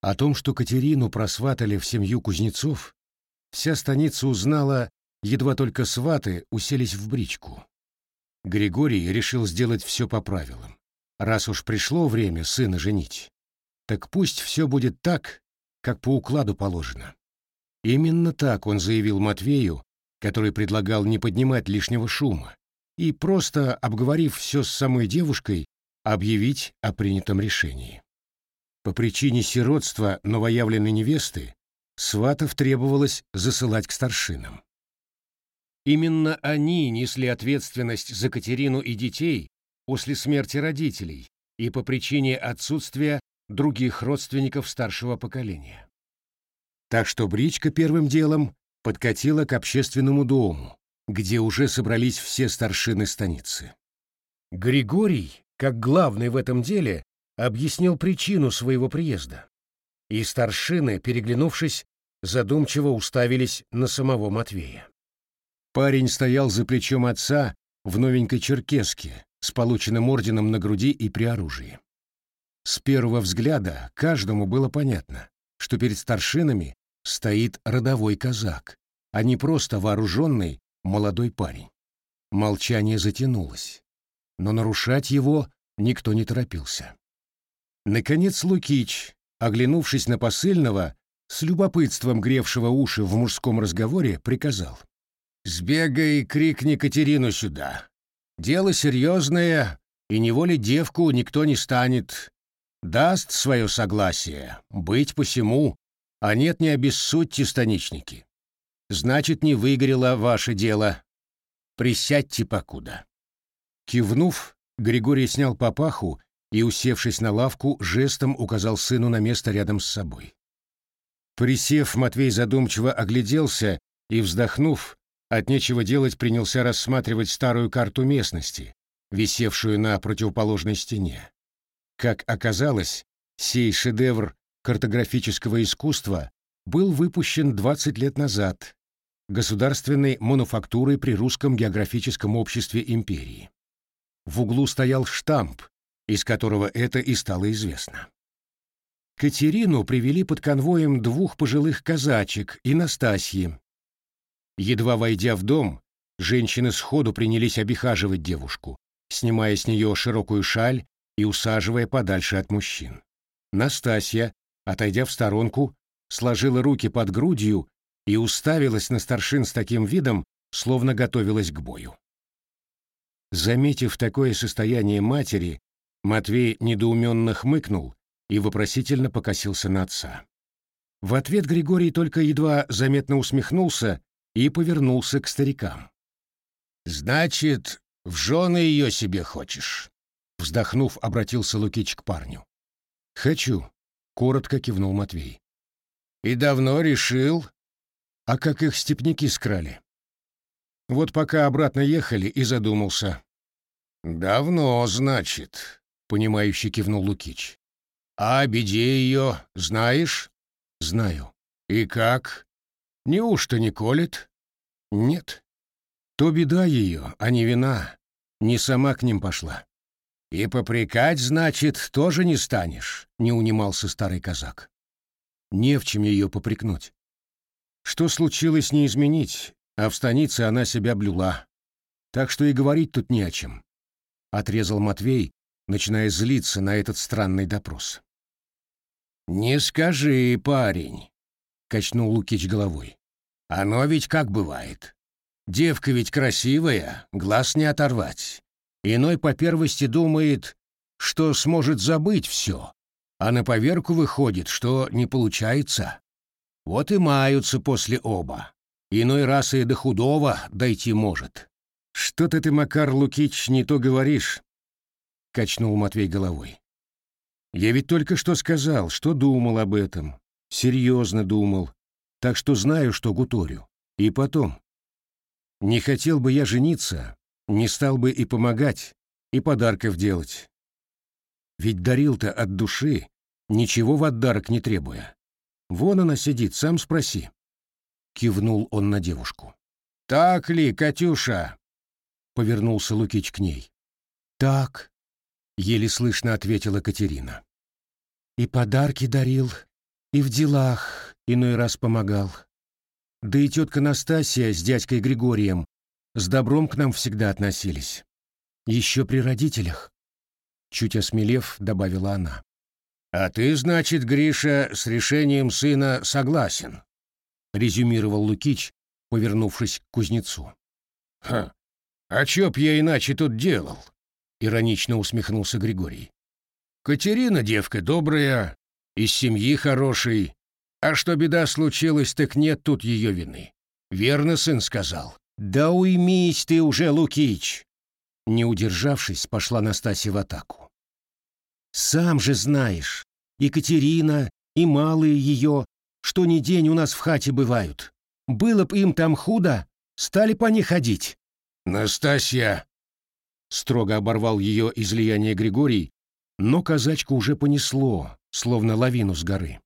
О том, что Катерину просватали в семью кузнецов, вся станица узнала, едва только сваты уселись в бричку. Григорий решил сделать все по правилам. Раз уж пришло время сына женить, так пусть все будет так, как по укладу положено. Именно так он заявил Матвею, который предлагал не поднимать лишнего шума, и просто, обговорив все с самой девушкой, объявить о принятом решении. По причине сиротства новоявленной невесты сватов требовалось засылать к старшинам. Именно они несли ответственность за Катерину и детей после смерти родителей и по причине отсутствия других родственников старшего поколения. Так что бричка первым делом подкатила к общественному дому, где уже собрались все старшины станицы. Григорий, как главный в этом деле, объяснил причину своего приезда. И старшины, переглянувшись, задумчиво уставились на самого Матвея. Парень стоял за плечом отца в новенькой черкеске с полученным орденом на груди и при оружии. С первого взгляда каждому было понятно, что перед старшинами стоит родовой казак, а не просто вооруженный молодой парень. Молчание затянулось, но нарушать его никто не торопился. Наконец Лукич, оглянувшись на посыльного, с любопытством гревшего уши в мужском разговоре, приказал. «Сбегай и крикни Катерину сюда. Дело серьезное, и неволе девку никто не станет. Даст свое согласие, быть посему, а нет, не обессудьте, станичники. Значит, не выгорело ваше дело. Присядьте покуда». Кивнув, Григорий снял папаху и, усевшись на лавку, жестом указал сыну на место рядом с собой. Присев, Матвей задумчиво огляделся и, вздохнув, от нечего делать принялся рассматривать старую карту местности, висевшую на противоположной стене. Как оказалось, сей шедевр картографического искусства был выпущен 20 лет назад государственной мануфактурой при Русском географическом обществе империи. В углу стоял штамп, из которого это и стало известно. Катерину привели под конвоем двух пожилых казачек и Настасьи. Едва войдя в дом, женщины сходу принялись обихаживать девушку, снимая с нее широкую шаль и усаживая подальше от мужчин. Настасья, отойдя в сторонку, сложила руки под грудью и уставилась на старшин с таким видом, словно готовилась к бою. Заметив такое состояние матери, Матвей недоуменно хмыкнул и вопросительно покосился на отца. В ответ Григорий только едва заметно усмехнулся и повернулся к старикам. «Значит, в жены ее себе хочешь?» Вздохнув, обратился Лукич к парню. «Хочу», — коротко кивнул Матвей. «И давно решил?» «А как их степняки скрали?» Вот пока обратно ехали и задумался. «Давно, значит», — понимающе кивнул Лукич. «А о беде ее знаешь?» «Знаю». «И как? Неужто не колет?» «Нет. То беда ее, а не вина. Не сама к ним пошла». «И попрекать, значит, тоже не станешь», — не унимался старый казак. «Не в чем ее попрекнуть. Что случилось, не изменить, а в станице она себя блюла. Так что и говорить тут не о чем», — отрезал Матвей, начиная злиться на этот странный допрос. «Не скажи, парень», — качнул Лукич головой. «Оно ведь как бывает. Девка ведь красивая, глаз не оторвать. Иной по первости думает, что сможет забыть все, а на поверку выходит, что не получается. Вот и маются после оба. Иной раз и до худого дойти может. Что-то ты, Макар Лукич, не то говоришь. — качнул Матвей головой. «Я ведь только что сказал, что думал об этом. Серьезно думал. Так что знаю, что гуторю. И потом. Не хотел бы я жениться, не стал бы и помогать, и подарков делать. Ведь дарил-то от души, ничего в отдарок не требуя. Вон она сидит, сам спроси». Кивнул он на девушку. «Так ли, Катюша?» — повернулся Лукич к ней. «Так», еле слышно ответила Катерина. И подарки дарил, И в делах иной раз помогал. Да и тетка Настасья с дядькой Григорием с добром к нам всегда относились. Еще при родителях. Чуть осмелев, добавила она. «А ты, значит, Гриша, с решением сына согласен?» — резюмировал Лукич, повернувшись к кузнецу. «Ха! А чё б я иначе тут делал?» — иронично усмехнулся Григорий. «Катерина девка добрая, из семьи хорошей, а что беда случилась, так нет тут ее вины. Верно сын сказал. Да уймись ты уже, Лукич!» Не удержавшись, пошла Настасья в атаку. «Сам же знаешь, Екатерина и малые ее, что ни день у нас в хате бывают. Было б им там худо, стали по ней ходить». «Настасья!» Строго оборвал ее излияние Григорий, но казачку уже понесло, словно лавину с горы.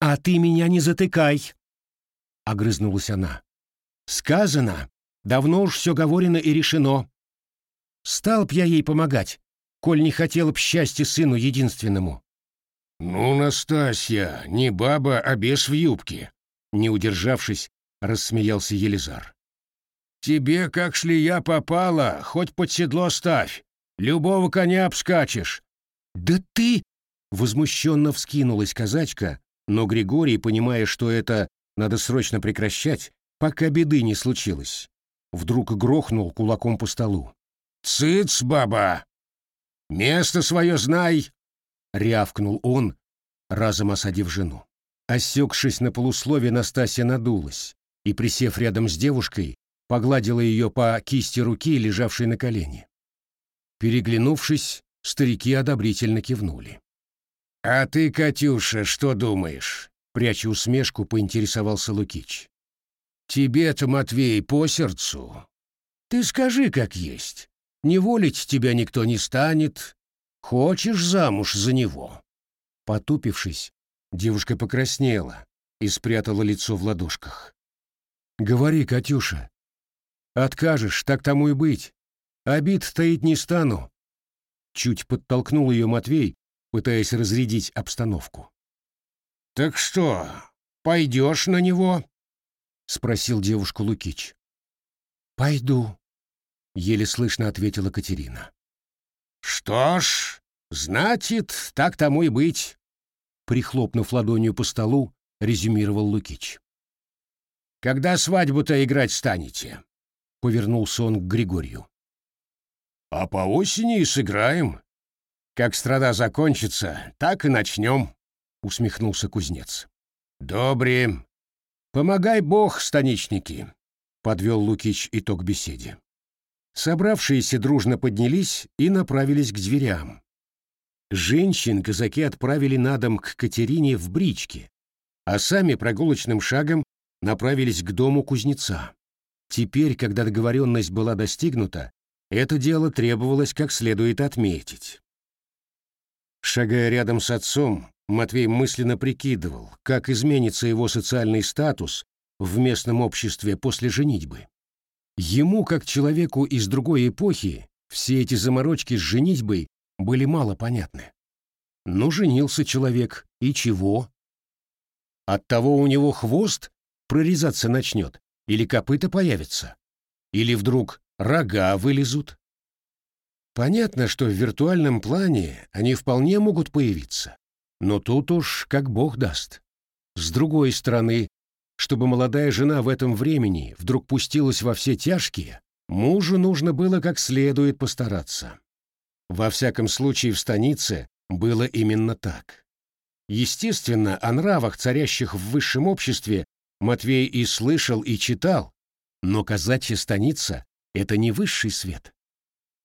«А ты меня не затыкай!» — огрызнулась она. «Сказано, давно уж все говорено и решено. Стал б я ей помогать, коль не хотел б счастья сыну единственному». «Ну, Настасья, не баба, а бес в юбке», — не удержавшись, рассмеялся Елизар. «Тебе, как шлея попала, хоть под седло ставь, любого коня обскачешь». «Да ты...» — возмущенно вскинулась казачка, но Григорий, понимая, что это надо срочно прекращать, пока беды не случилось, вдруг грохнул кулаком по столу. «Цыц, баба! Место свое знай!» — рявкнул он, разом осадив жену. Осекшись на полуслове, Настасья надулась и, присев рядом с девушкой, погладила ее по кисти руки, лежавшей на колене. Переглянувшись, старики одобрительно кивнули. «А ты, Катюша, что думаешь?» Пряча усмешку, поинтересовался Лукич. «Тебе-то, Матвей, по сердцу. Ты скажи, как есть. Не волить тебя никто не станет. Хочешь замуж за него?» Потупившись, девушка покраснела и спрятала лицо в ладошках. «Говори, Катюша. Откажешь, так тому и быть. Обид таить не стану». Чуть подтолкнул ее Матвей, пытаясь разрядить обстановку. «Так что, пойдешь на него?» — спросил девушку Лукич. «Пойду», — еле слышно ответила Катерина. «Что ж, значит, так тому и быть», — прихлопнув ладонью по столу, резюмировал Лукич. «Когда свадьбу-то играть станете?» — повернулся он к Григорию. «А по осени и сыграем», как страда закончится, так и начнем, — усмехнулся кузнец. Добре. Помогай бог, станичники, — подвел Лукич итог беседе. Собравшиеся дружно поднялись и направились к дверям. Женщин казаки отправили на дом к Катерине в бричке, а сами прогулочным шагом направились к дому кузнеца. Теперь, когда договоренность была достигнута, это дело требовалось как следует отметить. Шагая рядом с отцом, Матвей мысленно прикидывал, как изменится его социальный статус в местном обществе после женитьбы. Ему, как человеку из другой эпохи, все эти заморочки с женитьбой были мало понятны. Но женился человек, и чего? От того у него хвост прорезаться начнет, или копыта появится, или вдруг рога вылезут. Понятно, что в виртуальном плане они вполне могут появиться, но тут уж как бог даст. С другой стороны, чтобы молодая жена в этом времени вдруг пустилась во все тяжкие, мужу нужно было как следует постараться. Во всяком случае, в станице было именно так. Естественно, о нравах, царящих в высшем обществе, Матвей и слышал, и читал, но казачья станица — это не высший свет.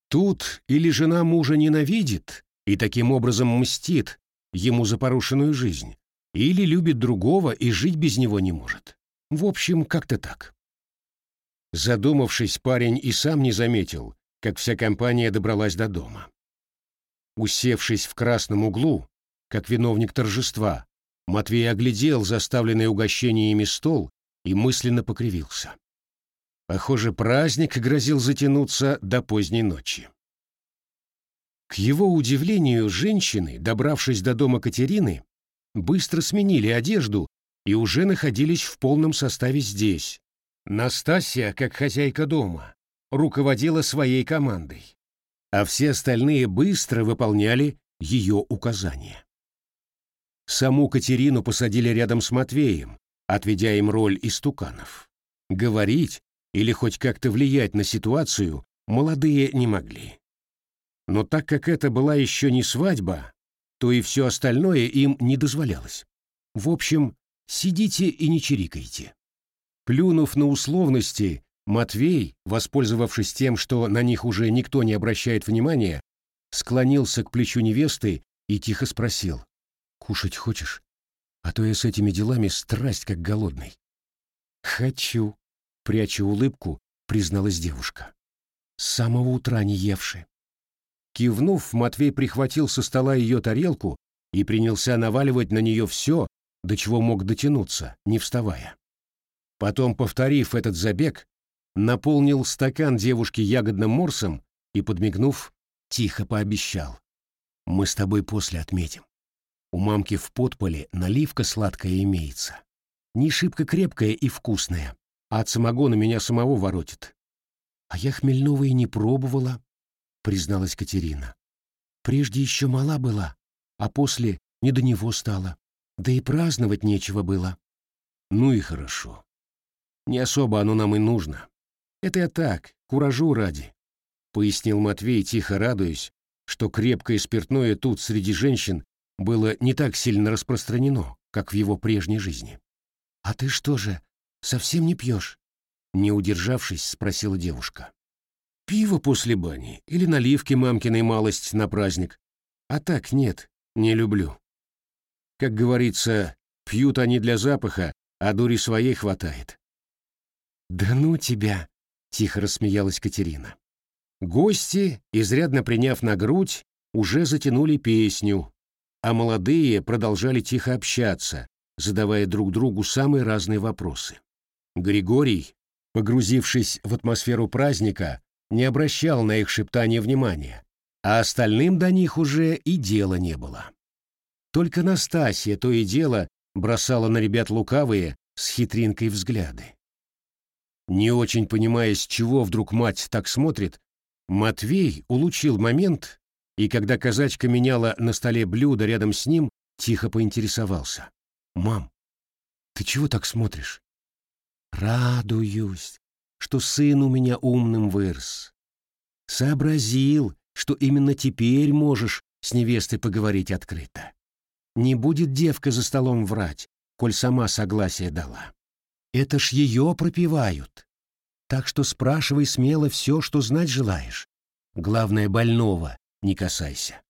Тут или жена мужа ненавидит и таким образом мстит ему за порушенную жизнь, или любит другого и жить без него не может. В общем, как-то так. Задумавшись, парень и сам не заметил, как вся компания добралась до дома. Усевшись в красном углу, как виновник торжества, Матвей оглядел заставленный угощениями стол и мысленно покривился. Похоже, праздник грозил затянуться до поздней ночи. К его удивлению, женщины, добравшись до дома Катерины, быстро сменили одежду и уже находились в полном составе здесь. Настасья, как хозяйка дома, руководила своей командой, а все остальные быстро выполняли ее указания. Саму Катерину посадили рядом с Матвеем, отведя им роль истуканов. Говорить или хоть как-то влиять на ситуацию молодые не могли. Но так как это была еще не свадьба, то и все остальное им не дозволялось. В общем, сидите и не чирикайте. Плюнув на условности, Матвей, воспользовавшись тем, что на них уже никто не обращает внимания, склонился к плечу невесты и тихо спросил. «Кушать хочешь? А то я с этими делами страсть как голодный». «Хочу», — пряча улыбку, призналась девушка. «С самого утра не евши». Кивнув, Матвей прихватил со стола ее тарелку и принялся наваливать на нее все, до чего мог дотянуться, не вставая. Потом, повторив этот забег, наполнил стакан девушки ягодным морсом и, подмигнув, тихо пообещал. «Мы с тобой после отметим. У мамки в подполе наливка сладкая имеется. Не шибко крепкая и вкусная, а от самогона меня самого воротит. А я хмельного и не пробовала, призналась Катерина. Прежде еще мала была, а после не до него стало. Да и праздновать нечего было. Ну и хорошо. Не особо оно нам и нужно. Это я так, куражу ради, пояснил Матвей, тихо радуясь, что крепкое спиртное тут среди женщин было не так сильно распространено, как в его прежней жизни. «А ты что же, совсем не пьешь?» Не удержавшись, спросила девушка. «Пиво после бани или наливки мамкиной малость на праздник. А так нет, не люблю. Как говорится, пьют они для запаха, а дури своей хватает». «Да ну тебя!» — тихо рассмеялась Катерина. Гости, изрядно приняв на грудь, уже затянули песню, а молодые продолжали тихо общаться, задавая друг другу самые разные вопросы. Григорий, погрузившись в атмосферу праздника, не обращал на их шептание внимания, а остальным до них уже и дела не было. Только Настасья то и дело бросала на ребят лукавые с хитринкой взгляды. Не очень понимая, с чего вдруг мать так смотрит, Матвей улучил момент и, когда казачка меняла на столе блюдо рядом с ним, тихо поинтересовался. «Мам, ты чего так смотришь?» «Радуюсь, что сын у меня умным вырос. Сообразил, что именно теперь можешь с невестой поговорить открыто. Не будет девка за столом врать, коль сама согласие дала. Это ж ее пропивают. Так что спрашивай смело все, что знать желаешь. Главное, больного не касайся.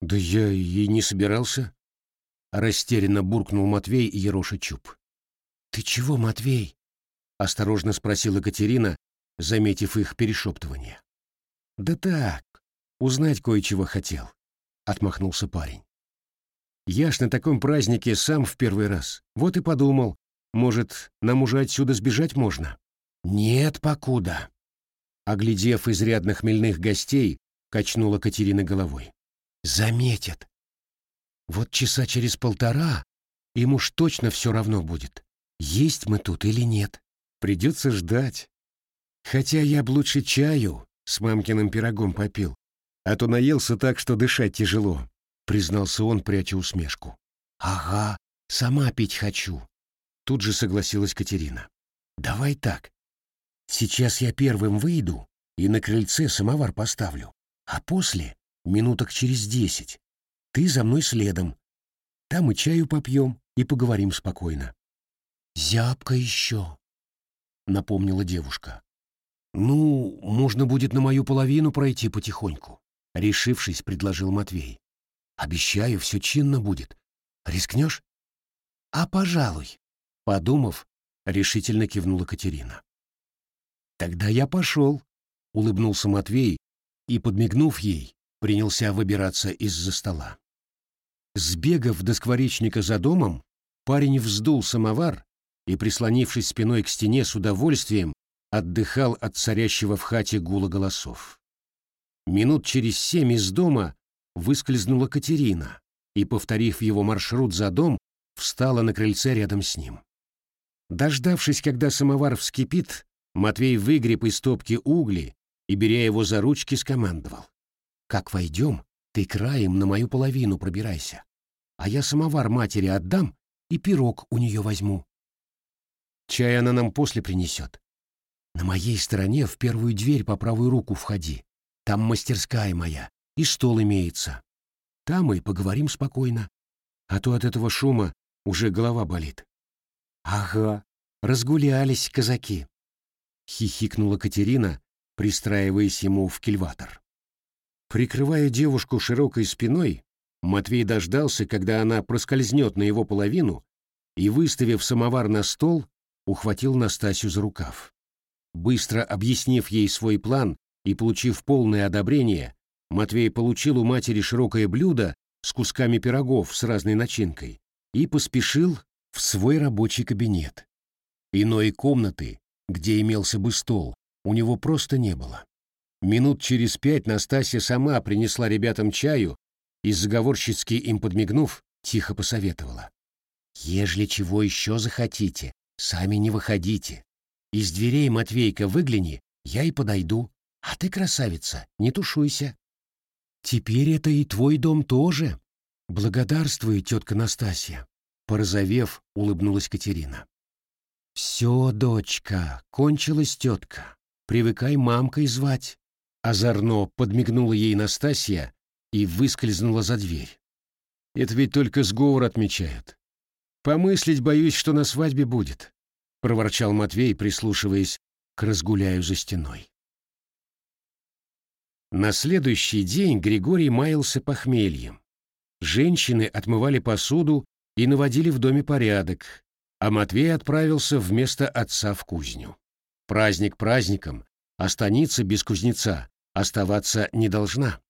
Да я и не собирался. Растерянно буркнул Матвей и Ероша Чуб. Ты чего, Матвей? Осторожно спросила Катерина, заметив их перешептывание. Да так, узнать кое-чего хотел, отмахнулся парень. Я ж на таком празднике сам в первый раз. Вот и подумал, может, нам уже отсюда сбежать можно? Нет, покуда. Оглядев изрядно хмельных гостей, качнула Катерина головой. Заметят. Вот часа через полтора им уж точно все равно будет, есть мы тут или нет. Придется ждать. Хотя я б лучше чаю с мамкиным пирогом попил, а то наелся так, что дышать тяжело, признался он, пряча усмешку. Ага, сама пить хочу. Тут же согласилась Катерина. Давай так. Сейчас я первым выйду и на крыльце самовар поставлю. А после, минуток через десять, ты за мной следом. Там и чаю попьем, и поговорим спокойно. «Зябко еще», — напомнила девушка. «Ну, можно будет на мою половину пройти потихоньку», — решившись, предложил Матвей. «Обещаю, все чинно будет. Рискнешь?» «А, пожалуй», — подумав, решительно кивнула Катерина. «Тогда я пошел», — улыбнулся Матвей и, подмигнув ей, принялся выбираться из-за стола. Сбегав до скворечника за домом, парень вздул самовар и, прислонившись спиной к стене с удовольствием, отдыхал от царящего в хате гула голосов. Минут через семь из дома выскользнула Катерина, и, повторив его маршрут за дом, встала на крыльце рядом с ним. Дождавшись, когда самовар вскипит, Матвей выгреб из топки угли и, беря его за ручки, скомандовал. «Как войдем, ты краем на мою половину пробирайся, а я самовар матери отдам и пирог у нее возьму. Чай она нам после принесет. На моей стороне в первую дверь по правую руку входи. Там мастерская моя, и стол имеется. Там и поговорим спокойно. А то от этого шума уже голова болит. Ага, разгулялись казаки. Хихикнула Катерина, пристраиваясь ему в кильватор. Прикрывая девушку широкой спиной, Матвей дождался, когда она проскользнет на его половину, и, выставив самовар на стол, ухватил Настасью за рукав. Быстро объяснив ей свой план и получив полное одобрение, Матвей получил у матери широкое блюдо с кусками пирогов с разной начинкой и поспешил в свой рабочий кабинет. Иной комнаты, где имелся бы стол, у него просто не было. Минут через пять Настасья сама принесла ребятам чаю и, заговорщицки им подмигнув, тихо посоветовала. «Ежели чего еще захотите, сами не выходите. Из дверей, Матвейка, выгляни, я и подойду. А ты, красавица, не тушуйся. Теперь это и твой дом тоже. Благодарствую, тетка Настасья. Порозовев, улыбнулась Катерина. Все, дочка, кончилась тетка. Привыкай мамкой звать. Озорно подмигнула ей Настасья и выскользнула за дверь. Это ведь только сговор отмечают. Помыслить боюсь, что на свадьбе будет проворчал Матвей, прислушиваясь к разгуляю за стеной. На следующий день Григорий маялся похмельем. Женщины отмывали посуду и наводили в доме порядок, а Матвей отправился вместо отца в кузню. Праздник праздником, а станица без кузнеца оставаться не должна.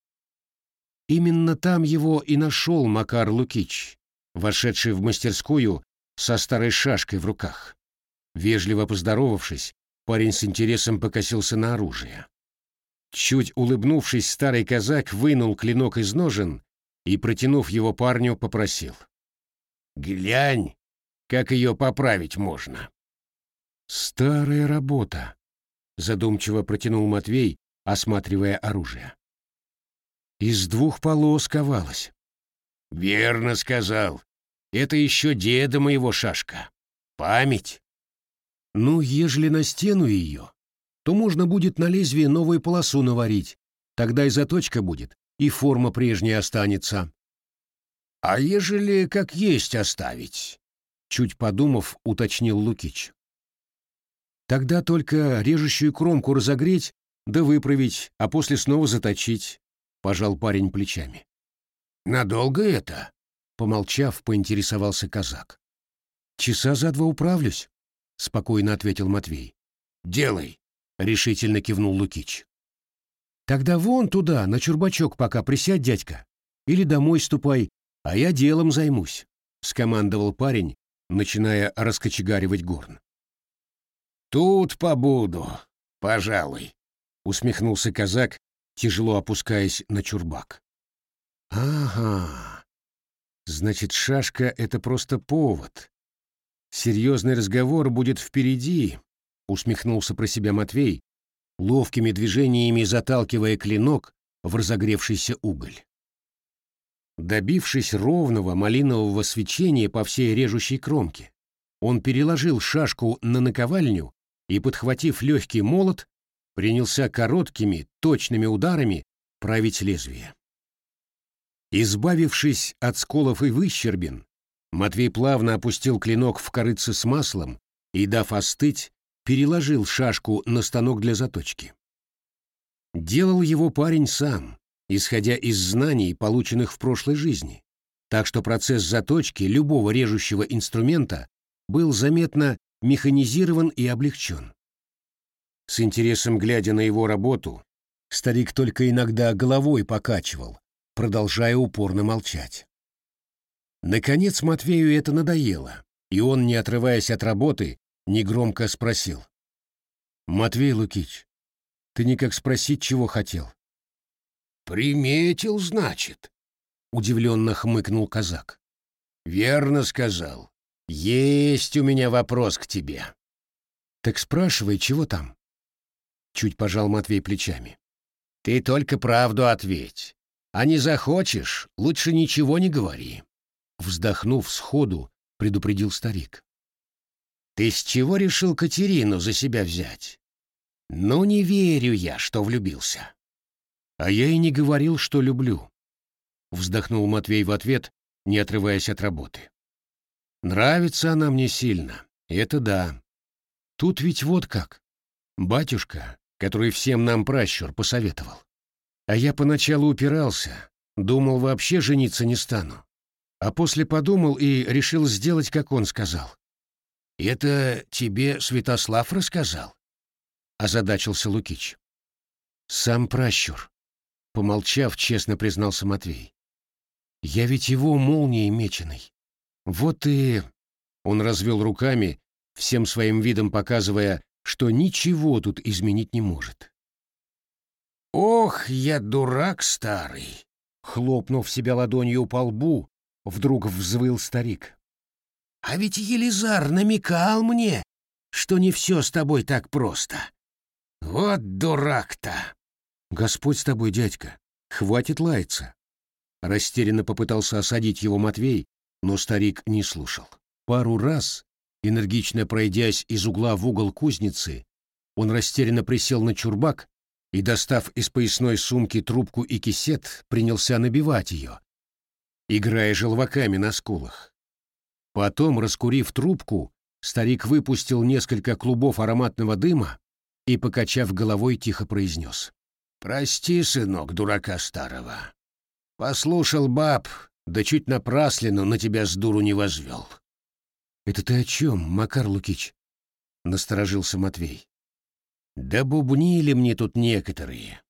Именно там его и нашел Макар Лукич, вошедший в мастерскую со старой шашкой в руках. Вежливо поздоровавшись, парень с интересом покосился на оружие. Чуть улыбнувшись, старый казак вынул клинок из ножен и, протянув его парню, попросил. «Глянь, как ее поправить можно». «Старая работа», — задумчиво протянул Матвей, осматривая оружие. «Из двух полос ковалось». «Верно сказал. Это еще деда моего шашка. Память». Ну, ежели на стену ее, то можно будет на лезвие новую полосу наварить. Тогда и заточка будет, и форма прежняя останется. А ежели как есть оставить? Чуть подумав, уточнил Лукич. Тогда только режущую кромку разогреть, да выправить, а после снова заточить, пожал парень плечами. Надолго это? Помолчав, поинтересовался казак. Часа за два управлюсь. — спокойно ответил Матвей. «Делай», — решительно кивнул Лукич. «Тогда вон туда, на чурбачок пока присядь, дядька. Или домой ступай, а я делом займусь», — скомандовал парень, начиная раскочегаривать горн. «Тут побуду, пожалуй», — усмехнулся казак, тяжело опускаясь на чурбак. «Ага, значит, шашка — это просто повод, Серьезный разговор будет впереди, усмехнулся про себя Матвей, ловкими движениями заталкивая клинок в разогревшийся уголь. Добившись ровного малинового свечения по всей режущей кромке, он переложил шашку на наковальню и, подхватив легкий молот, принялся короткими, точными ударами править лезвие. Избавившись от сколов и выщербин, Матвей плавно опустил клинок в корыце с маслом и, дав остыть, переложил шашку на станок для заточки. Делал его парень сам, исходя из знаний, полученных в прошлой жизни, так что процесс заточки любого режущего инструмента был заметно механизирован и облегчен. С интересом глядя на его работу, старик только иногда головой покачивал, продолжая упорно молчать. Наконец Матвею это надоело, и он, не отрываясь от работы, негромко спросил. «Матвей Лукич, ты никак спросить, чего хотел?» «Приметил, значит», — удивленно хмыкнул казак. Верно сказал. Есть у меня вопрос к тебе. Так спрашивай, чего там? Чуть пожал Матвей плечами. Ты только правду ответь. А не захочешь, лучше ничего не говори. Вздохнув сходу, предупредил старик. Ты с чего решил Катерину за себя взять? Ну, не верю я, что влюбился. А я и не говорил, что люблю. Вздохнул Матвей в ответ, не отрываясь от работы. Нравится она мне сильно, это да. Тут ведь вот как. Батюшка, который всем нам пращур посоветовал. А я поначалу упирался, думал, вообще жениться не стану. А после подумал и решил сделать, как он сказал. «Это тебе Святослав рассказал?» — озадачился Лукич. «Сам пращур», — помолчав, честно признался Матвей. «Я ведь его молнией меченый. Вот и...» Он развел руками, всем своим видом показывая, что ничего тут изменить не может. «Ох, я дурак старый!» Хлопнув себя ладонью по лбу, вдруг взвыл старик. «А ведь Елизар намекал мне, что не все с тобой так просто. Вот дурак-то!» «Господь с тобой, дядька, хватит лаяться!» Растерянно попытался осадить его Матвей, но старик не слушал. Пару раз, энергично пройдясь из угла в угол кузницы, он растерянно присел на чурбак и, достав из поясной сумки трубку и кисет, принялся набивать ее, играя желваками на скулах. Потом, раскурив трубку, старик выпустил несколько клубов ароматного дыма и, покачав головой, тихо произнес. «Прости, сынок, дурака старого. Послушал баб, да чуть напраслину на тебя с дуру не возвел». «Это ты о чем, Макар Лукич?» — насторожился Матвей. Да бубнили мне тут некоторые,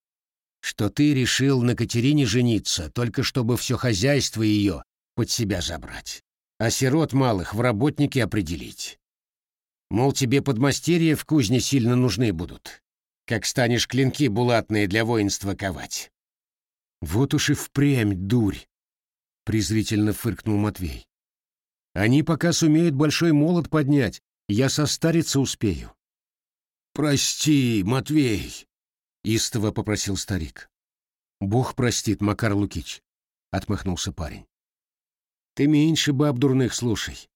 что ты решил на Катерине жениться, только чтобы все хозяйство ее под себя забрать, а сирот малых в работники определить. Мол, тебе подмастерья в кузне сильно нужны будут, как станешь клинки булатные для воинства ковать. Вот уж и впрямь дурь, презрительно фыркнул Матвей. Они пока сумеют большой молот поднять, я состариться успею. «Прости, Матвей!» — истово попросил старик. «Бог простит, Макар Лукич», — отмахнулся парень. «Ты меньше баб дурных слушай.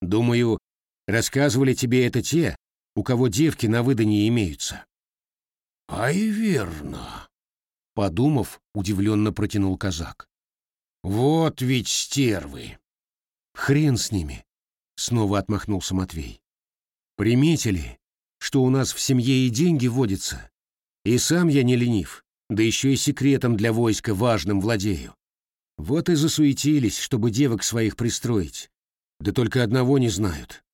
Думаю, рассказывали тебе это те, у кого девки на выданье имеются». «Ай, верно», — подумав, удивленно протянул казак. «Вот ведь стервы!» «Хрен с ними!» — снова отмахнулся Матвей. «Приметили, что у нас в семье и деньги водятся. И сам я не ленив, да еще и секретом для войска важным владею. Вот и засуетились, чтобы девок своих пристроить. Да только одного не знают.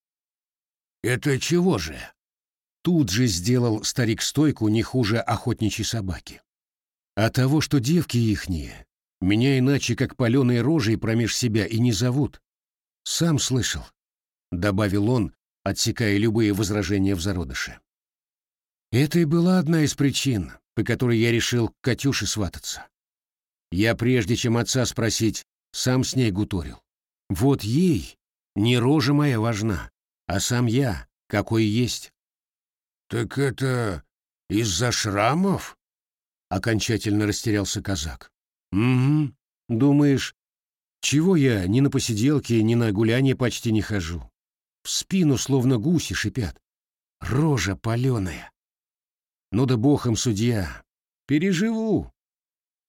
«Это чего же?» Тут же сделал старик стойку не хуже охотничьей собаки. А того, что девки ихние, меня иначе как паленой рожей промеж себя и не зовут. Сам слышал, — добавил он, отсекая любые возражения в зародыше. Это и была одна из причин, по которой я решил к Катюше свататься. Я, прежде чем отца спросить, сам с ней гуторил. Вот ей не рожа моя важна, а сам я, какой есть. «Так это из-за шрамов?» — окончательно растерялся казак. «Угу. Думаешь, чего я ни на посиделке, ни на гуляние почти не хожу? в спину словно гуси шипят. Рожа паленая. Ну да бог им судья. Переживу.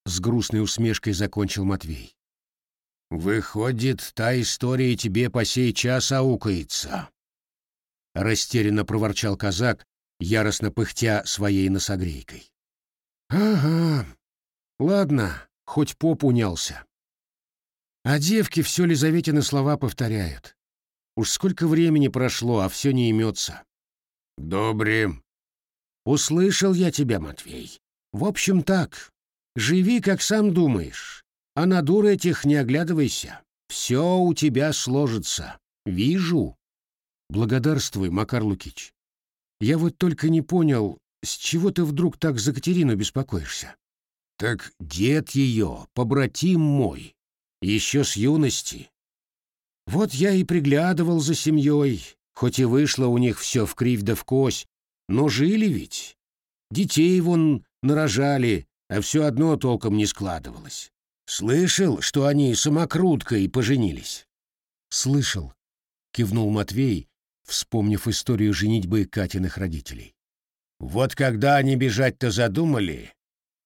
С грустной усмешкой закончил Матвей. Выходит, та история тебе по сей час аукается. Растерянно проворчал казак, яростно пыхтя своей носогрейкой. Ага. Ладно, хоть поп унялся. А девки все Лизаветины слова повторяют. Уж сколько времени прошло, а все не имется. Добре. Услышал я тебя, Матвей. В общем так. Живи, как сам думаешь. А на дур этих не оглядывайся. Все у тебя сложится. Вижу. Благодарствуй, Макар Лукич. Я вот только не понял, с чего ты вдруг так за Катерину беспокоишься? Так дед ее, побратим мой. еще с юности. Вот я и приглядывал за семьей, хоть и вышло у них все в кривь да в кось, но жили ведь. Детей вон нарожали, а все одно толком не складывалось. Слышал, что они самокруткой поженились? Слышал, кивнул Матвей, вспомнив историю женитьбы Катиных родителей. Вот когда они бежать-то задумали,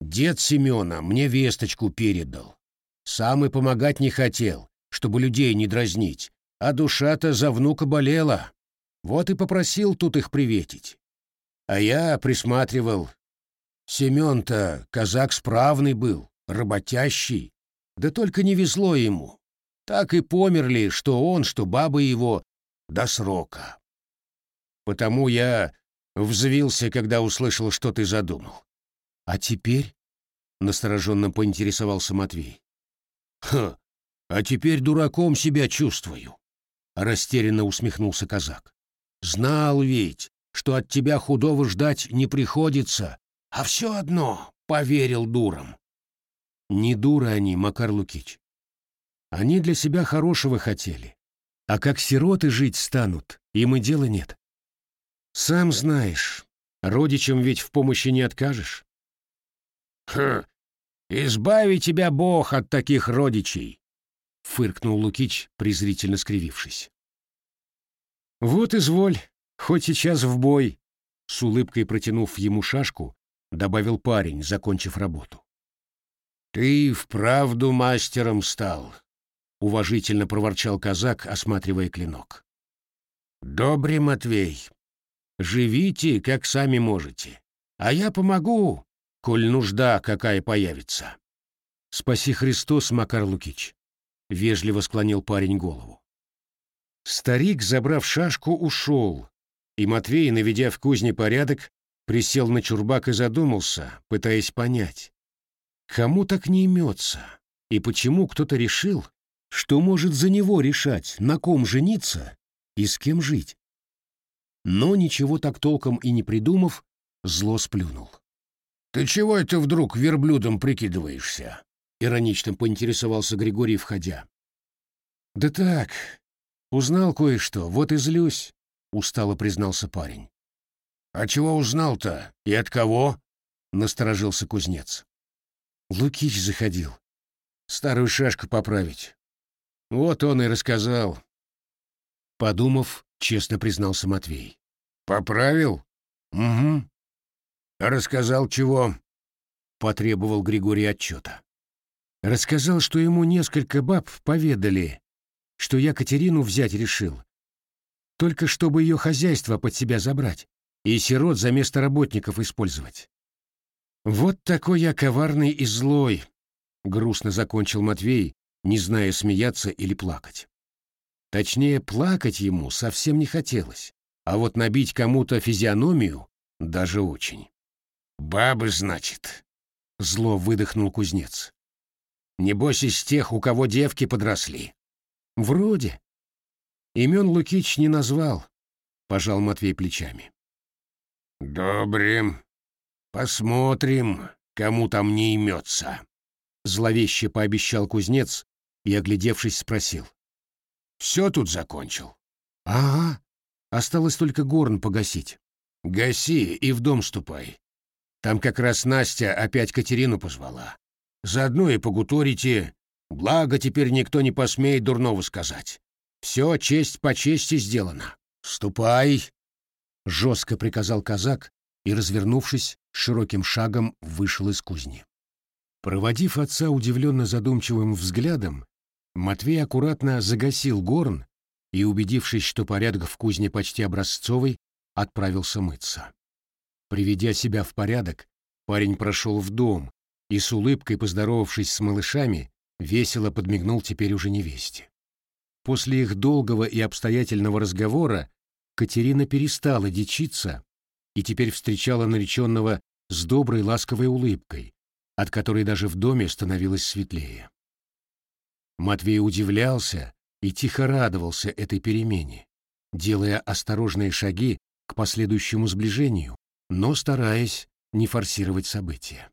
дед Семена мне весточку передал. Сам и помогать не хотел, чтобы людей не дразнить, а душа-то за внука болела. Вот и попросил тут их приветить. А я присматривал. Семен-то казак справный был, работящий, да только не везло ему. Так и померли, что он, что бабы его, до срока. Потому я взвился, когда услышал, что ты задумал. А теперь? — настороженно поинтересовался Матвей. «Ха! А теперь дураком себя чувствую!» — растерянно усмехнулся казак. «Знал ведь, что от тебя худого ждать не приходится, а все одно поверил дурам». «Не дуры они, Макар Лукич. Они для себя хорошего хотели. А как сироты жить станут, им и дела нет. Сам знаешь, родичам ведь в помощи не откажешь». «Хм, «Избави тебя Бог от таких родичей!» — фыркнул Лукич, презрительно скривившись. «Вот изволь, хоть сейчас в бой!» — с улыбкой протянув ему шашку, добавил парень, закончив работу. «Ты вправду мастером стал», — уважительно проворчал казак, осматривая клинок. «Добре, Матвей. Живите, как сами можете. А я помогу, коль нужда какая появится. Спаси Христос, Макар Лукич, вежливо склонил парень голову. Старик, забрав шашку, ушел, и Матвей, наведя в кузне порядок, присел на чурбак и задумался, пытаясь понять, кому так не имется, и почему кто-то решил, что может за него решать, на ком жениться и с кем жить. Но ничего так толком и не придумав, зло сплюнул. «Ты чего это вдруг верблюдом прикидываешься?» — иронично поинтересовался Григорий, входя. «Да так, узнал кое-что, вот и злюсь», — устало признался парень. «А чего узнал-то? И от кого?» — насторожился кузнец. Лукич заходил. Старую шашку поправить. Вот он и рассказал. Подумав, честно признался Матвей. «Поправил?» «Угу. «Рассказал чего?» — потребовал Григорий отчета. Рассказал, что ему несколько баб поведали, что я Катерину взять решил, только чтобы ее хозяйство под себя забрать и сирот за место работников использовать. Вот такой я коварный и злой, — грустно закончил Матвей, не зная, смеяться или плакать. Точнее, плакать ему совсем не хотелось, а вот набить кому-то физиономию даже очень. «Бабы, значит», — зло выдохнул кузнец. «Небось из тех, у кого девки подросли». «Вроде». Имен Лукич не назвал, — пожал Матвей плечами. «Добре. Посмотрим, кому там не имется», — зловеще пообещал кузнец и, оглядевшись, спросил. «Все тут закончил?» «Ага. Осталось только горн погасить». «Гаси и в дом ступай. Там как раз Настя опять Катерину позвала. Заодно и погуторите. Благо теперь никто не посмеет дурного сказать. Все честь по чести сделано. Ступай!» Жестко приказал казак и, развернувшись, широким шагом вышел из кузни. Проводив отца удивленно задумчивым взглядом, Матвей аккуратно загасил горн и, убедившись, что порядок в кузне почти образцовый, отправился мыться. Приведя себя в порядок, парень прошел в дом и, с улыбкой поздоровавшись с малышами, весело подмигнул теперь уже невесте. После их долгого и обстоятельного разговора Катерина перестала дичиться и теперь встречала нареченного с доброй ласковой улыбкой, от которой даже в доме становилось светлее. Матвей удивлялся и тихо радовался этой перемене, делая осторожные шаги к последующему сближению, но стараясь не форсировать события.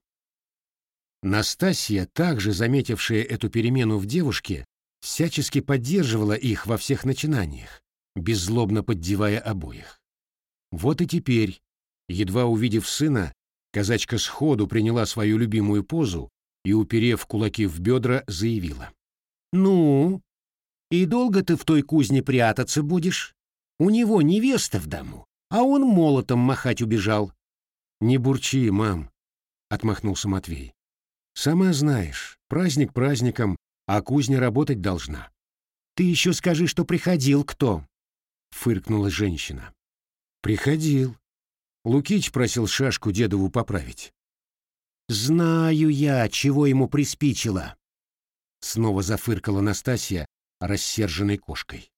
Настасья, также заметившая эту перемену в девушке, всячески поддерживала их во всех начинаниях, беззлобно поддевая обоих. Вот и теперь, едва увидев сына, казачка сходу приняла свою любимую позу и, уперев кулаки в бедра, заявила. «Ну, и долго ты в той кузне прятаться будешь? У него невеста в дому, а он молотом махать убежал». «Не бурчи, мам», — отмахнулся Матвей. Сама знаешь, праздник праздником, а кузня работать должна. Ты еще скажи, что приходил кто? Фыркнула женщина. Приходил. Лукич просил шашку дедову поправить. Знаю я, чего ему приспичило. Снова зафыркала Настасья, рассерженной кошкой.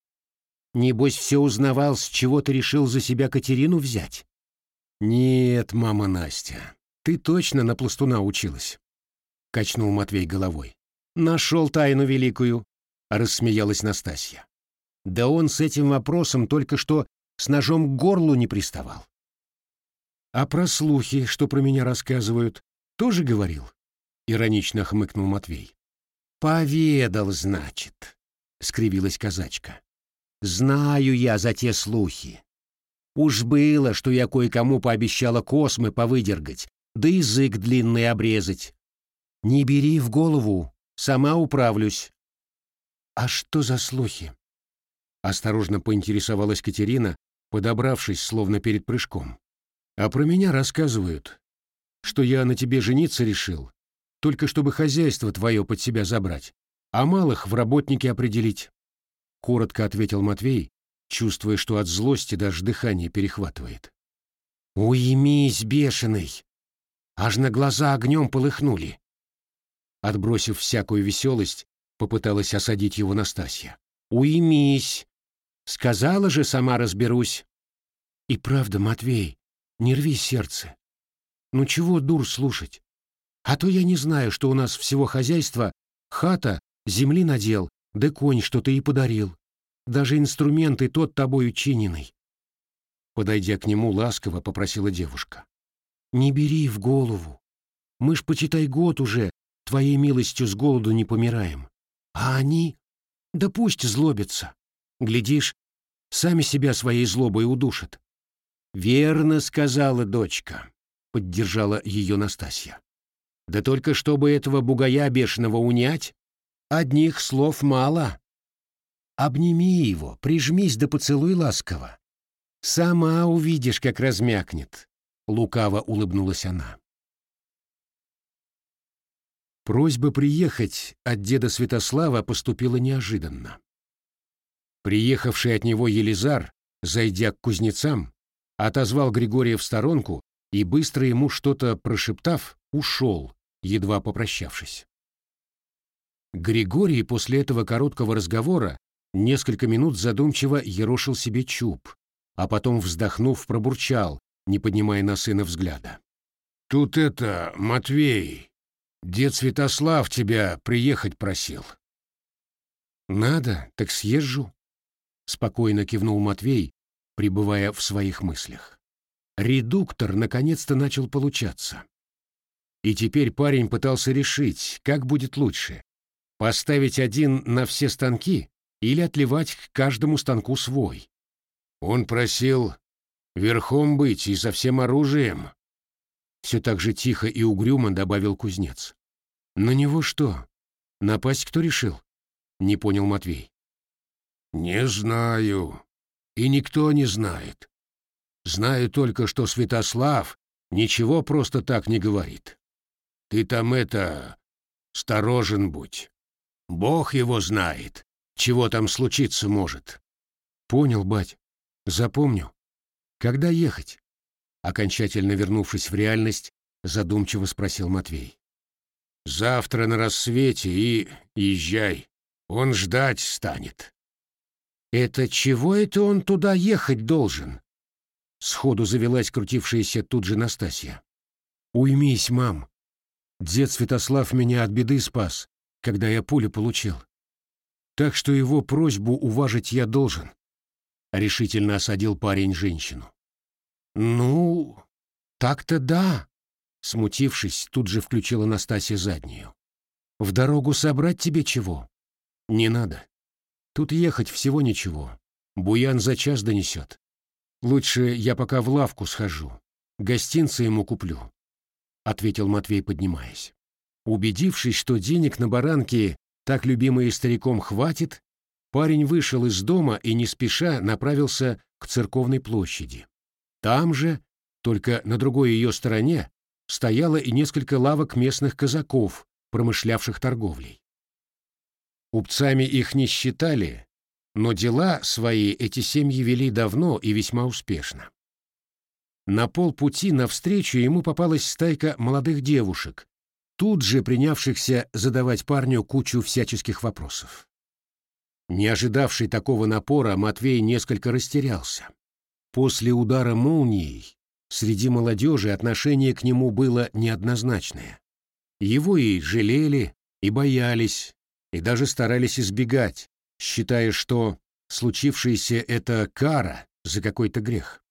Небось, все узнавал, с чего ты решил за себя Катерину взять? Нет, мама Настя, ты точно на пластуна училась. — качнул Матвей головой. «Нашел тайну великую», — рассмеялась Настасья. «Да он с этим вопросом только что с ножом к горлу не приставал». «А про слухи, что про меня рассказывают, тоже говорил?» — иронично хмыкнул Матвей. «Поведал, значит», — скривилась казачка. «Знаю я за те слухи. Уж было, что я кое-кому пообещала космы повыдергать, да язык длинный обрезать. «Не бери в голову, сама управлюсь». «А что за слухи?» Осторожно поинтересовалась Катерина, подобравшись, словно перед прыжком. «А про меня рассказывают, что я на тебе жениться решил, только чтобы хозяйство твое под себя забрать, а малых в работники определить». Коротко ответил Матвей, чувствуя, что от злости даже дыхание перехватывает. «Уймись, бешеный!» Аж на глаза огнем полыхнули. Отбросив всякую веселость, попыталась осадить его Настасья. «Уймись! Сказала же, сама разберусь!» «И правда, Матвей, не рви сердце. Ну чего дур слушать? А то я не знаю, что у нас всего хозяйства, хата, земли надел, да конь, что ты и подарил. Даже инструменты тот тобой учиненный». Подойдя к нему, ласково попросила девушка. «Не бери в голову. Мы ж, почитай, год уже Твоей милостью с голоду не помираем. А они? Да пусть злобятся. Глядишь, сами себя своей злобой удушат. Верно сказала дочка, поддержала ее Настасья. Да только чтобы этого бугая бешеного унять, одних слов мало. Обними его, прижмись да поцелуй ласково. Сама увидишь, как размякнет. Лукаво улыбнулась она. Просьба приехать от деда Святослава поступила неожиданно. Приехавший от него Елизар, зайдя к кузнецам, отозвал Григория в сторонку и, быстро ему что-то прошептав, ушел, едва попрощавшись. Григорий после этого короткого разговора несколько минут задумчиво ерошил себе чуб, а потом, вздохнув, пробурчал, не поднимая на сына взгляда. «Тут это, Матвей, Дед Святослав тебя приехать просил. Надо, так съезжу, спокойно кивнул Матвей, пребывая в своих мыслях. Редуктор наконец-то начал получаться. И теперь парень пытался решить, как будет лучше: поставить один на все станки или отливать к каждому станку свой. Он просил верхом быть и со всем оружием, все так же тихо и угрюмо добавил кузнец. «На него что? Напасть кто решил?» — не понял Матвей. «Не знаю. И никто не знает. Знаю только, что Святослав ничего просто так не говорит. Ты там это... Сторожен будь. Бог его знает, чего там случиться может». «Понял, бать. Запомню. Когда ехать?» Окончательно вернувшись в реальность, задумчиво спросил Матвей. «Завтра на рассвете и езжай. Он ждать станет». «Это чего это он туда ехать должен?» Сходу завелась крутившаяся тут же Настасья. «Уймись, мам. Дед Святослав меня от беды спас, когда я пулю получил. Так что его просьбу уважить я должен», — решительно осадил парень женщину. «Ну, так-то да», Смутившись, тут же включила Настасья заднюю. «В дорогу собрать тебе чего?» «Не надо. Тут ехать всего ничего. Буян за час донесет. Лучше я пока в лавку схожу. Гостинцы ему куплю», — ответил Матвей, поднимаясь. Убедившись, что денег на баранки, так любимые стариком, хватит, парень вышел из дома и не спеша направился к церковной площади. Там же, только на другой ее стороне, стояло и несколько лавок местных казаков, промышлявших торговлей. Купцами их не считали, но дела свои эти семьи вели давно и весьма успешно. На полпути навстречу ему попалась стайка молодых девушек, тут же принявшихся задавать парню кучу всяческих вопросов. Не ожидавший такого напора, Матвей несколько растерялся. После удара молнией среди молодежи отношение к нему было неоднозначное. Его и жалели, и боялись, и даже старались избегать, считая, что случившееся — это кара за какой-то грех.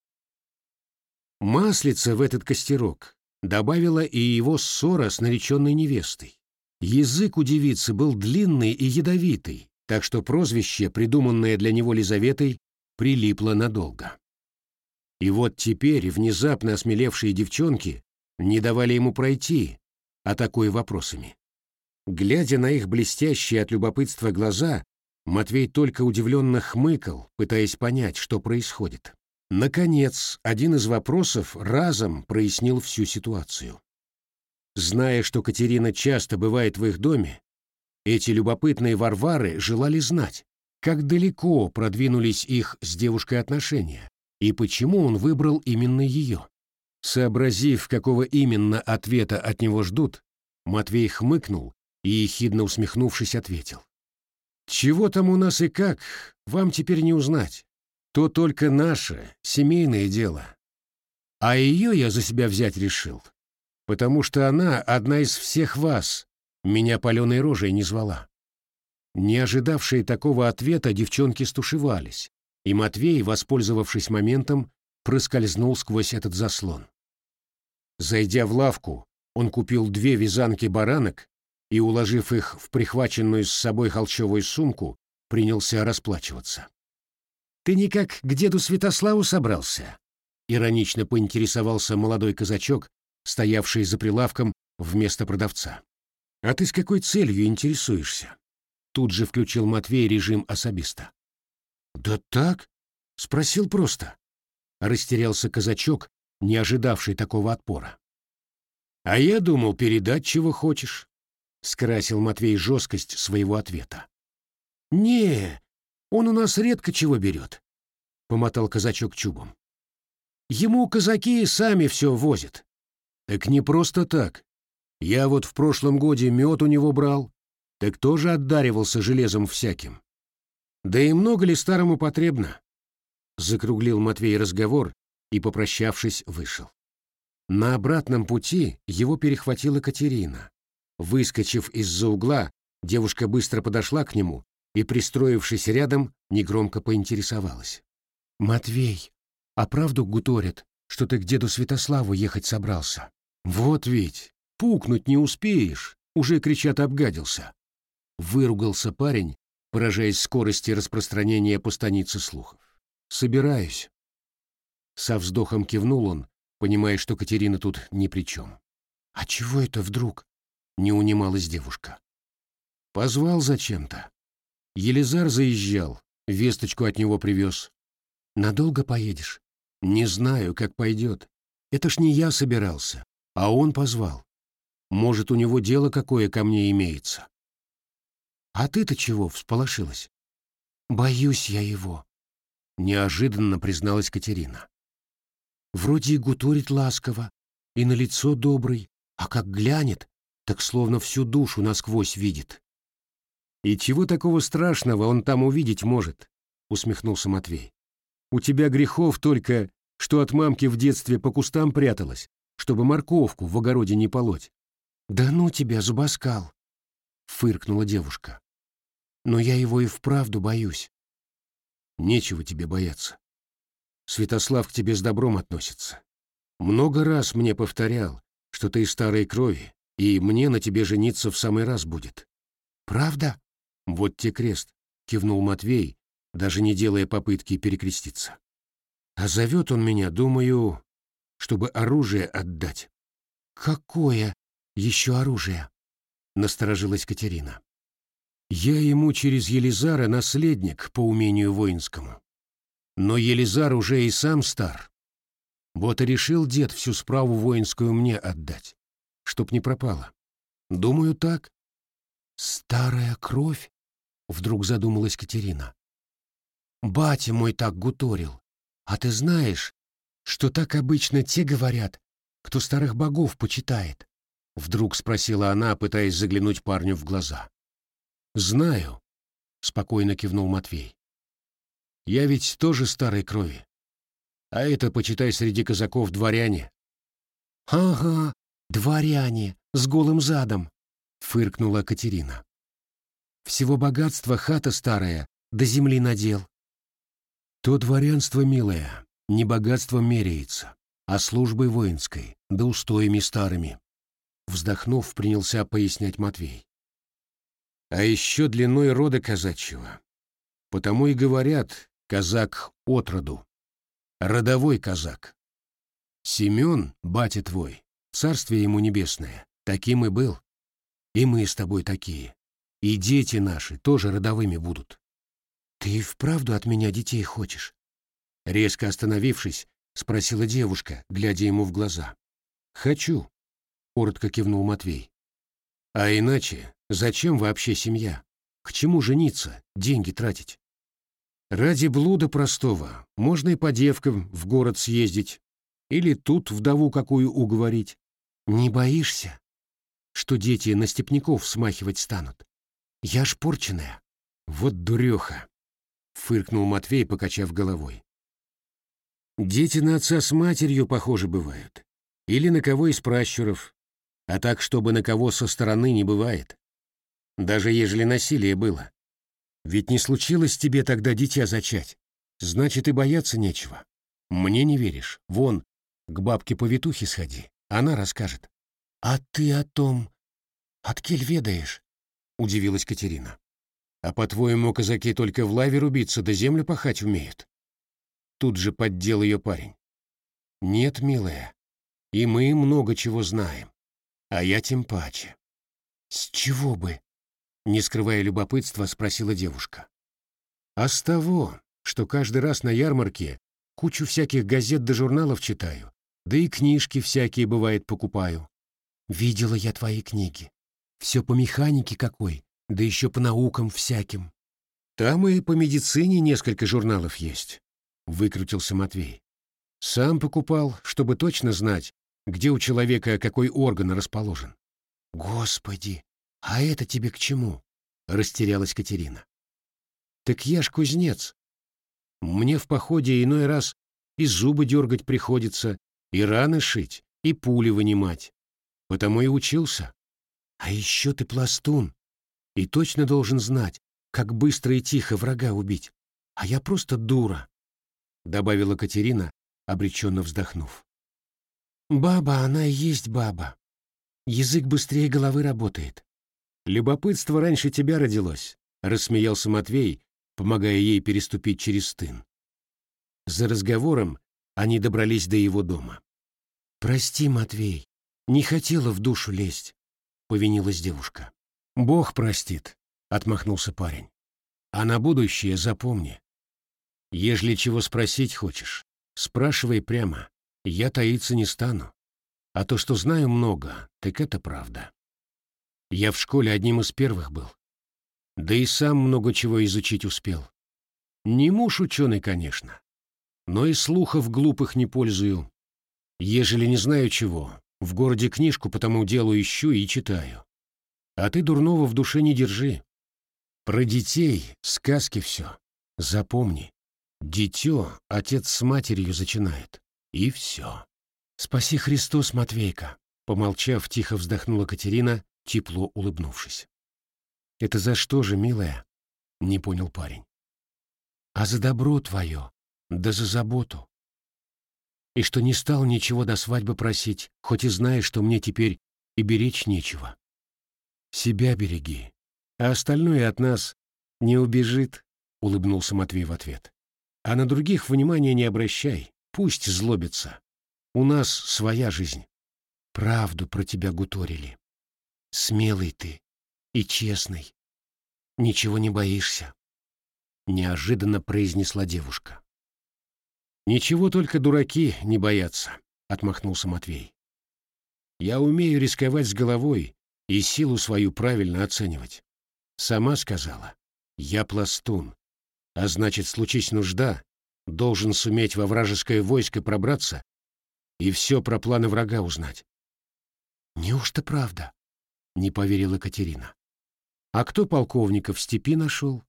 Маслица в этот костерок добавила и его ссора с нареченной невестой. Язык у девицы был длинный и ядовитый, так что прозвище, придуманное для него Лизаветой, прилипло надолго. И вот теперь внезапно осмелевшие девчонки не давали ему пройти, атакуя вопросами. Глядя на их блестящие от любопытства глаза, Матвей только удивленно хмыкал, пытаясь понять, что происходит. Наконец, один из вопросов разом прояснил всю ситуацию. Зная, что Катерина часто бывает в их доме, эти любопытные Варвары желали знать, как далеко продвинулись их с девушкой отношения, и почему он выбрал именно ее. Сообразив, какого именно ответа от него ждут, Матвей хмыкнул и, ехидно усмехнувшись, ответил. «Чего там у нас и как, вам теперь не узнать. То только наше, семейное дело. А ее я за себя взять решил, потому что она одна из всех вас, меня паленой рожей не звала». Не ожидавшие такого ответа девчонки стушевались, и Матвей, воспользовавшись моментом, проскользнул сквозь этот заслон. Зайдя в лавку, он купил две вязанки баранок и, уложив их в прихваченную с собой холчевую сумку, принялся расплачиваться. «Ты никак к деду Святославу собрался?» — иронично поинтересовался молодой казачок, стоявший за прилавком вместо продавца. «А ты с какой целью интересуешься?» Тут же включил Матвей режим особиста. «Да так?» — спросил просто. Растерялся казачок, не ожидавший такого отпора. «А я думал передать, чего хочешь», — скрасил Матвей жесткость своего ответа. «Не, он у нас редко чего берет», — помотал казачок чубом. «Ему казаки сами все возят». «Так не просто так. Я вот в прошлом годе мед у него брал, так тоже отдаривался железом всяким. Да и много ли старому потребно? Закруглил Матвей разговор и, попрощавшись, вышел. На обратном пути его перехватила Катерина. Выскочив из-за угла, девушка быстро подошла к нему и, пристроившись рядом, негромко поинтересовалась. «Матвей, а правду гуторят, что ты к деду Святославу ехать собрался?» «Вот ведь, пукнуть не успеешь, уже кричат обгадился». Выругался парень, поражаясь скорости распространения по станице слухов. «Собираюсь». Со вздохом кивнул он, понимая, что Катерина тут ни при чем. «А чего это вдруг?» — не унималась девушка. «Позвал зачем-то. Елизар заезжал, весточку от него привез. Надолго поедешь? Не знаю, как пойдет. Это ж не я собирался, а он позвал. Может, у него дело какое ко мне имеется. А ты-то чего всполошилась? Боюсь я его, неожиданно призналась Катерина. Вроде и гуторит ласково, и на лицо добрый, а как глянет, так словно всю душу насквозь видит. И чего такого страшного он там увидеть может? усмехнулся Матвей. У тебя грехов только, что от мамки в детстве по кустам пряталась, чтобы морковку в огороде не полоть. Да ну тебя, зубоскал, фыркнула девушка. Но я его и вправду боюсь. Нечего тебе бояться. Святослав к тебе с добром относится. Много раз мне повторял, что ты старой крови, и мне на тебе жениться в самый раз будет. Правда? Вот те крест, кивнул Матвей, даже не делая попытки перекреститься. А зовет он меня, думаю, чтобы оружие отдать. Какое еще оружие? Насторожилась Катерина. Я ему через Елизара наследник по умению воинскому. Но Елизар уже и сам стар. Вот и решил дед всю справу воинскую мне отдать, чтоб не пропало. Думаю, так. Старая кровь? Вдруг задумалась Катерина. Батя мой так гуторил. А ты знаешь, что так обычно те говорят, кто старых богов почитает? Вдруг спросила она, пытаясь заглянуть парню в глаза. «Знаю», — спокойно кивнул Матвей. «Я ведь тоже старой крови. А это, почитай, среди казаков дворяне». «Ага, дворяне, с голым задом», — фыркнула Катерина. «Всего богатства хата старая, до земли надел». «То дворянство, милое, не богатством меряется, а службой воинской, да устоями старыми», — вздохнув, принялся пояснять Матвей а еще длиной рода казачьего. Потому и говорят «казак от роду», родовой казак. Семен, батя твой, царствие ему небесное, таким и был. И мы с тобой такие. И дети наши тоже родовыми будут. Ты вправду от меня детей хочешь? Резко остановившись, спросила девушка, глядя ему в глаза. «Хочу», — коротко кивнул Матвей. «А иначе Зачем вообще семья? К чему жениться, деньги тратить? Ради блуда простого можно и по девкам в город съездить. Или тут вдову какую уговорить. Не боишься, что дети на степняков смахивать станут? Я ж порченая. Вот дуреха, — фыркнул Матвей, покачав головой. Дети на отца с матерью похожи бывают. Или на кого из пращуров. А так, чтобы на кого со стороны не бывает даже ежели насилие было. Ведь не случилось тебе тогда дитя зачать. Значит, и бояться нечего. Мне не веришь. Вон, к бабке-повитухе сходи. Она расскажет. А ты о том... Откель ведаешь? Удивилась Катерина. А по-твоему, казаки только в лаве рубиться да землю пахать умеют? Тут же поддел ее парень. Нет, милая, и мы много чего знаем. А я тем паче. С чего бы? Не скрывая любопытства, спросила девушка. А с того, что каждый раз на ярмарке кучу всяких газет да журналов читаю, да и книжки всякие, бывает, покупаю. Видела я твои книги. Все по механике какой, да еще по наукам всяким. Там и по медицине несколько журналов есть, — выкрутился Матвей. Сам покупал, чтобы точно знать, где у человека какой орган расположен. Господи, «А это тебе к чему?» — растерялась Катерина. «Так я ж кузнец. Мне в походе иной раз и зубы дергать приходится, и раны шить, и пули вынимать. Потому и учился. А еще ты пластун, и точно должен знать, как быстро и тихо врага убить. А я просто дура», — добавила Катерина, обреченно вздохнув. «Баба, она и есть баба. Язык быстрее головы работает. «Любопытство раньше тебя родилось», — рассмеялся Матвей, помогая ей переступить через стын. За разговором они добрались до его дома. «Прости, Матвей, не хотела в душу лезть», — повинилась девушка. «Бог простит», — отмахнулся парень. «А на будущее запомни. Ежели чего спросить хочешь, спрашивай прямо, я таиться не стану. А то, что знаю много, так это правда». Я в школе одним из первых был. Да и сам много чего изучить успел. Не муж ученый, конечно, но и слухов глупых не пользую. Ежели не знаю чего, в городе книжку по тому делу ищу и читаю. А ты дурного в душе не держи. Про детей сказки все. Запомни, дитё отец с матерью зачинает. И все. Спаси Христос, Матвейка. Помолчав, тихо вздохнула Катерина тепло улыбнувшись. «Это за что же, милая?» — не понял парень. «А за добро твое, да за заботу. И что не стал ничего до свадьбы просить, хоть и знаешь, что мне теперь и беречь нечего. Себя береги, а остальное от нас не убежит, — улыбнулся Матвей в ответ. А на других внимания не обращай, пусть злобятся. У нас своя жизнь. Правду про тебя гуторили. Смелый ты и честный. Ничего не боишься. Неожиданно произнесла девушка. «Ничего только дураки не боятся», — отмахнулся Матвей. «Я умею рисковать с головой и силу свою правильно оценивать. Сама сказала, я пластун, а значит, случись нужда, должен суметь во вражеское войско пробраться и все про планы врага узнать». «Неужто правда?» — не поверила Катерина. «А кто полковника в степи нашел?»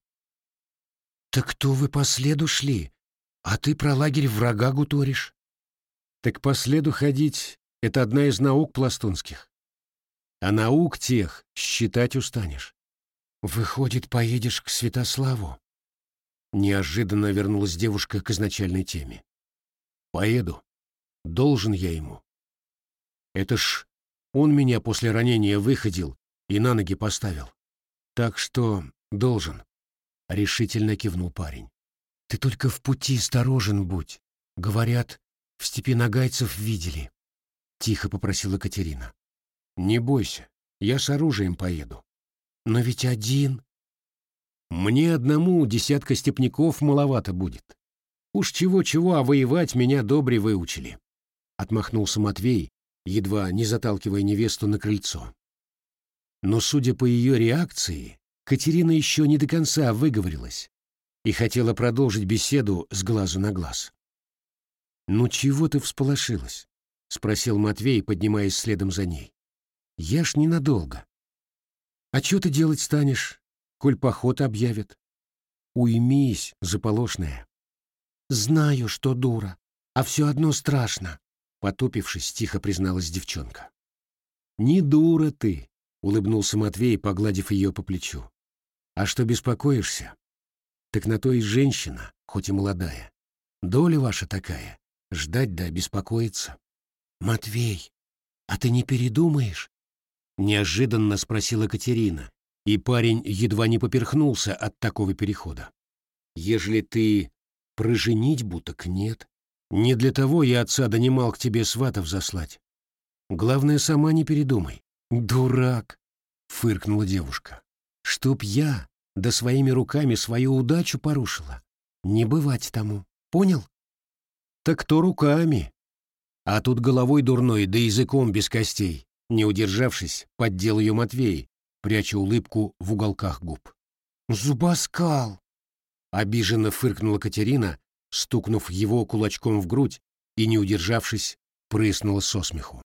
«Так кто вы по следу шли, а ты про лагерь врага гуторишь. Так по следу ходить — это одна из наук пластунских. А наук тех считать устанешь. Выходит, поедешь к Святославу? Неожиданно вернулась девушка к изначальной теме. Поеду. Должен я ему. Это ж он меня после ранения выходил и на ноги поставил. Так что должен. Решительно кивнул парень. Ты только в пути осторожен будь. Говорят, в степи нагайцев видели. Тихо попросила Катерина. Не бойся, я с оружием поеду. Но ведь один... Мне одному десятка степняков маловато будет. Уж чего-чего, а воевать меня добре выучили. Отмахнулся Матвей, едва не заталкивая невесту на крыльцо. Но, судя по ее реакции, Катерина еще не до конца выговорилась и хотела продолжить беседу с глазу на глаз. «Ну чего ты всполошилась?» — спросил Матвей, поднимаясь следом за ней. «Я ж ненадолго. А что ты делать станешь, коль поход объявят? Уймись, заполошная». «Знаю, что дура, а все одно страшно», — потупившись, тихо призналась девчонка. «Не дура ты», — улыбнулся Матвей, погладив ее по плечу. «А что беспокоишься? Так на то и женщина, хоть и молодая. Доля ваша такая — ждать да беспокоиться. «Матвей, а ты не передумаешь?» — неожиданно спросила Катерина, и парень едва не поперхнулся от такого перехода. «Ежели ты проженить буток нет, не для того я отца донимал к тебе сватов заслать. Главное, сама не передумай». «Дурак!» — фыркнула девушка. «Чтоб я да своими руками свою удачу порушила. Не бывать тому. Понял? Так кто руками? А тут головой дурной, да языком без костей. Не удержавшись, поддел ее Матвей, пряча улыбку в уголках губ. «Зубоскал!» Обиженно фыркнула Катерина, стукнув его кулачком в грудь и, не удержавшись, прыснула со смеху.